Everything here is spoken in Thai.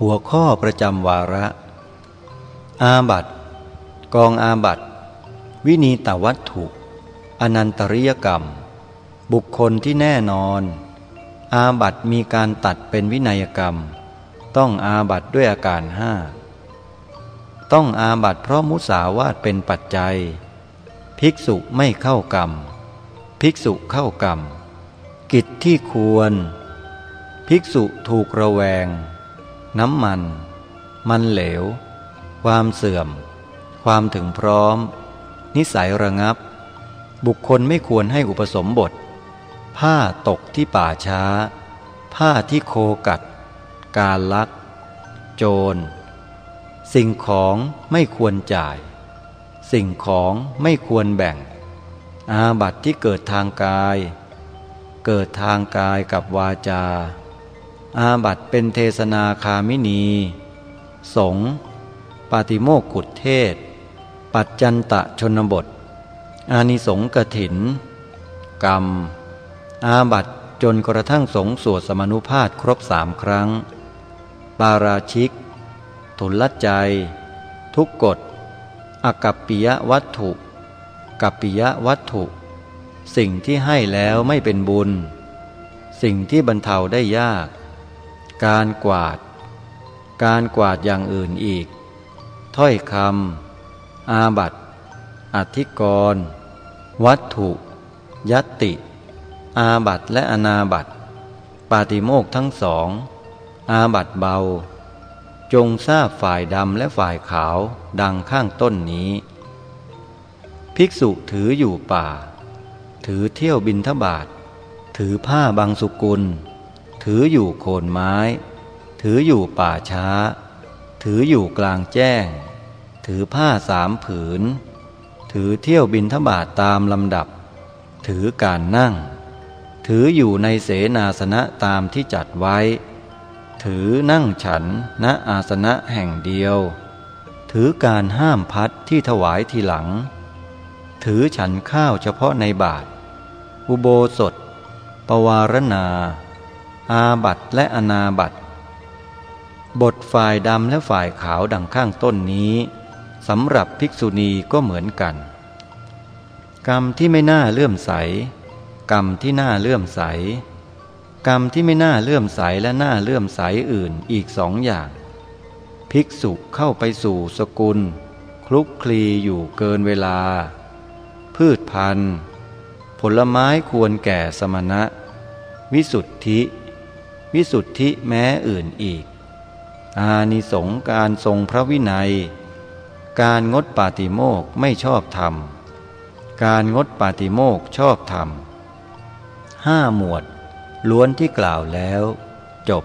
หัวข้อประจำวาระ อาบัตกองอาบัตวินีตวัตถุ อนันตริยกรรม บุคคลที่แน่นอน อาบัตมีการตัดเป็นวินัยกรรม ต้องอาบัตด้วยอาการห้าต้องอาบัตเพราะมุสาวาตเป็นปัจจัย ภิกษุไม่เข้ากรรม ภิกษุเข้ากรรม กิจที่ควร ภิกษุถูกระแวง น้ำมัน มันเหลว ความเสื่อม ความถึงพร้อม นิสัยระงับ บุคคลไม่ควรให้อุปสมบท ผ้าตกที่ป่าช้า ผ้าที่โคกัด การลัก โจร สิ่งของไม่ควรจ่าย สิ่งของไม่ควรแบ่ง อาบัติที่เกิดทางกาย เกิดทางกายกับวาจา อาบัตเป็นเทศนาคามินีสงปาติโมกขุดเทศ ปัจจันตะชนบท อานิสงกถิน กรรม อาบัตจนกระทั่งสงสวดสมนุภาพครบสามครั้ง ปาราชิก ทุลใจ ทุกกฎอกัปปิยวัตถุ กัปปิยวัตถุ สิ่งที่ให้แล้วไม่เป็นบุญ สิ่งที่บรรเทาได้ยาก การกวาด การกวาดอย่างอื่นอีก ถ้อยคำอาบัตอธิกร วัตถุ ยัตติ อาบัตและอนาบัตปาติโมกทั้งสอง อาบัตเบา จงทราบฝ่ายดำและฝ่ายขาวดังข้างต้นนี้ ภิกษุถืออยู่ป่า ถือเที่ยวบินทบาท ถือผ้าบางสุกุล ถืออยู่โคนไม้ ถืออยู่ป่าช้า ถืออยู่กลางแจ้ง ถือผ้าสามผืน ถือเที่ยวบินทบาทตามลำดับ ถือการนั่ง ถืออยู่ในเสนาสนะตามที่จัดไว้ ถือนั่งฉันณอาสนะแห่งเดียว ถือการห้ามพัดที่ถวายทีหลัง ถือฉันข้าวเฉพาะในบาท อุโบสถ ปวารณา อาบัตและอนาบัตบทฝ่ายดำและฝ่ายขาวดังข้างต้นนี้สำหรับภิกษุณีก็เหมือนกัน กรรมที่ไม่น่าเลื่อมใส กรรมที่น่าเลื่อมใส กรรมที่ไม่น่าเลื่อมใสและน่าเลื่อมใสอื่นอีกสองอย่าง ภิกษุเข้าไปสู่สกุล คลุกคลีอยู่เกินเวลา พืชพันธุ์ ผลไม้ควรแก่สมณะ วิสุทธิ วิสุทธิแม้อื่นอีก อานิสงการทรงพระวินัย การงดปาติโมกไม่ชอบธรรม การงดปาติโมกชอบธรรมห้าหมวด ล้วนที่กล่าวแล้ว จบ